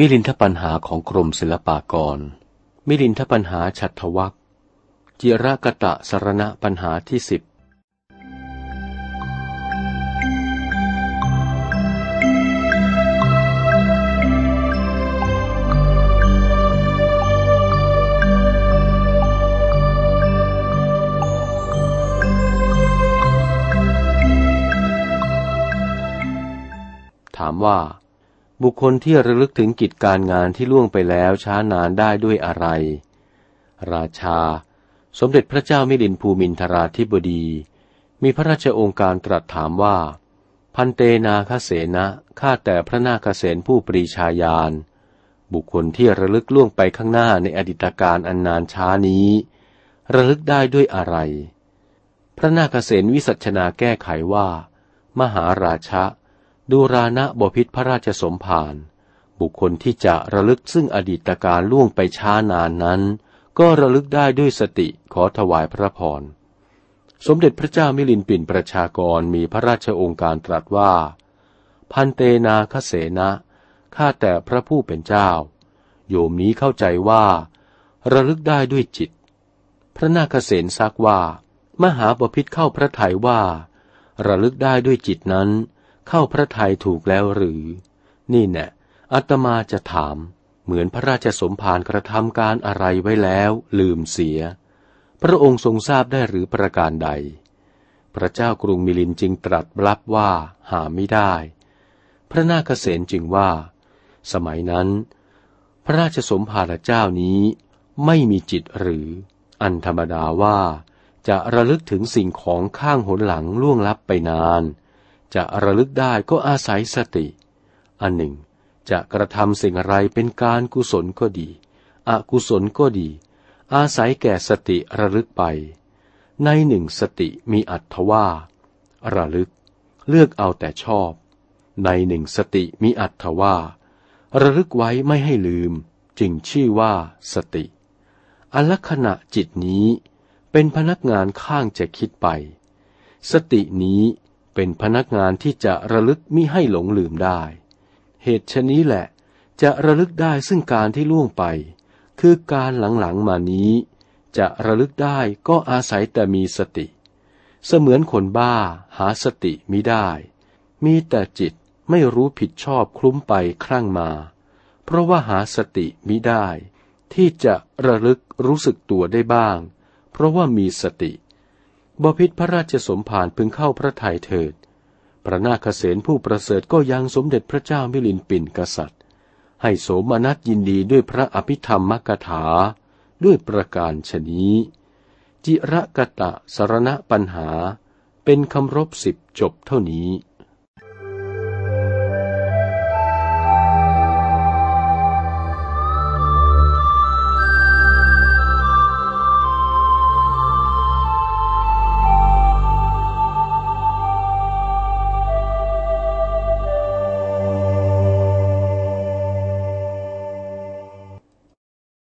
มิลินทปัญหาของกรมศิลปากร มิลินทปัญหาฉัตวักจิรกตะสรณะปัญหาที่สิบถามว่า บุคคลที่ระลึกถึงกิจการงานที่ล่วงไปแล้วช้านานได้ด้วยอะไร ราชา สมเด็จพระเจ้ามิลินภูมินทราธิบดี มีพระราชองค์การตรัสถามว่า พันเตนาคเสนะข้าแต่พระนาคเสนผู้ปรีชาญาณบุคคลที่ระลึกล่วงไปข้างหน้าในอดีตการอันนานช้านี้ ระลึกได้ด้วยอะไร พระนาคเสนวิสัชนาแก้ไขว่า มหาราชะ ดูรานะบพิษพระราชสมภารบุคคลที่จะระลึกซึ่งอดีตการล่วงไปช้านานนั้น ก็ระลึกได้ด้วยสติขอถวายพระพร สมเด็จพระเจ้ามิลินปินประชากรมีพระราชองค์การตรัสว่า พันเตนาคเสนะข้าแต่พระผู้เป็นเจ้า โยมนี้เข้าใจว่า ระลึกได้ด้วยจิต พระนาคเสนซักว่า มหาบพิษเข้าพระทัยว่า ระลึกได้ด้วยจิตนั้น เข้าพระทัยถูกแล้วหรือ นี่แน่อัตมาจะถาม เหมือนพระราชสมภารกระทำการอะไรไว้แล้ว ลืมเสีย พระองค์ทรงทราบได้หรือประการใด พระเจ้ากรุงมิลินจึงตรัสรับว่าหาไม่ได้ พระนาคเษนจึงว่า สมัยนั้น พระราชสมภารเจ้านี้ไม่มีจิตหรือ อันธรรมดาว่าจะระลึกถึงสิ่งของข้างหนหลังล่วงลับไปนาน จะระลึกได้ก็อาศัยสติ อันหนึ่ง จะกระทำสิ่งอะไรเป็นการกุศลก็ดี อกุศลก็ดี อาศัยแก่สติระลึกไป ในหนึ่งสติมีอัตถว่า ระลึก เลือกเอาแต่ชอบ ในหนึ่งสติมีอัตถว่า ระลึกไว้ไม่ให้ลืม จึงชื่อว่าสติอลักษณะจิตนี้เป็นพนักงานข้างจะคิดไป สตินี้ เป็นพนักงานที่จะระลึกมิให้หลงลืมได้ เหตุชนี้แหละจะระลึกได้ซึ่งการที่ล่วงไป คือการหลังๆมานี้ จะระลึกได้ก็อาศัยแต่มีสติ เสมือนคนบ้าหาสติมิได้ มีแต่จิตไม่รู้ผิดชอบคลุ้มไปครั่งมา เพราะว่าหาสติมิได้ ที่จะระลึกรู้สึกตัวได้บ้าง เพราะว่ามีสติ บพิษพระราชสมภารพึงเข้าพระทัยเถิด พระนาคเษนผู้ประเสริฐก็ยังสมเด็จพระเจ้ามิลินปินกษัตริย์ ให้โสมนัสยินดีด้วยพระอภิธรรมมกถา ด้วยประการชนี้ จิระกะตะสารณะปัญหาเป็นคำรบสิบจบเท่านี้